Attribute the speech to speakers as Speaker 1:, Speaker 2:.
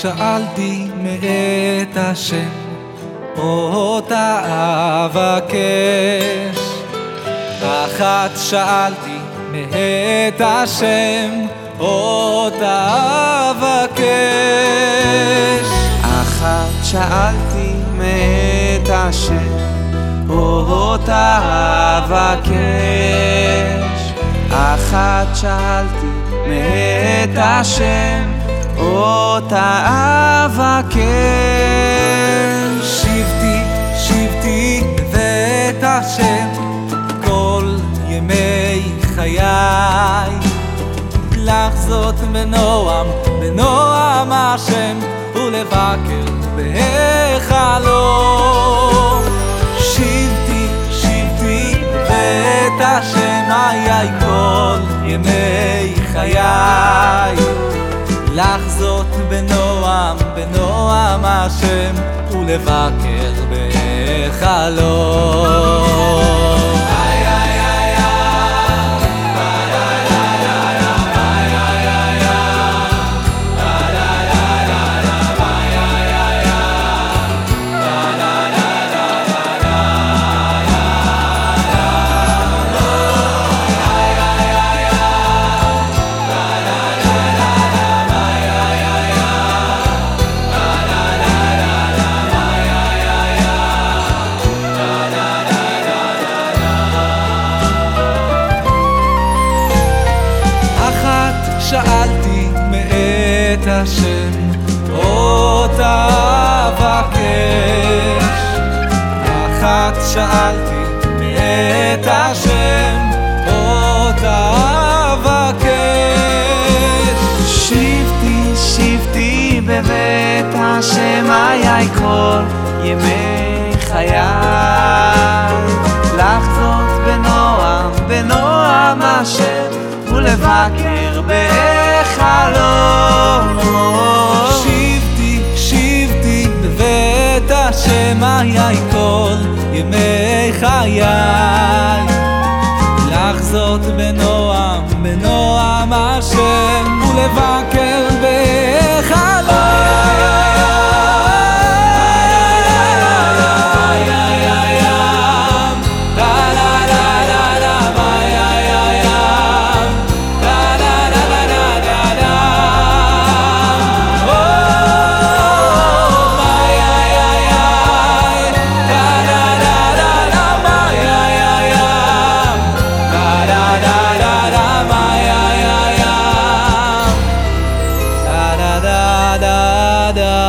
Speaker 1: שאלתי מאת השם, אותה אבקש. אחת שאלתי מאת השם, אותה אבקש.
Speaker 2: אחת שאלתי מאת השם, אותה אבקש. אחת שאלתי מאת השם, אותה אבקש.
Speaker 1: שבתי, שבתי בבית השם, כל ימי חיי. לחזות בנועם, בנועם השם, ולבקר בהיכלו. שבתי, שבתי בבית השם, איי כל ימי חיי. לחזות בנועם, בנועם השם, ולבקר בהיכלו. שאלתי מאת השם, אותה אבקש. אחת שאלתי מאת השם, אותה אבקש.
Speaker 2: שבתי, שבתי בבית השם, איי כל ימי חיי. לחזות בנועם, בנועם השם, ולבקר
Speaker 1: כל ימי חיי. לחזות בנועם, בנועם השם, ולבקר בהיכלו. Ada.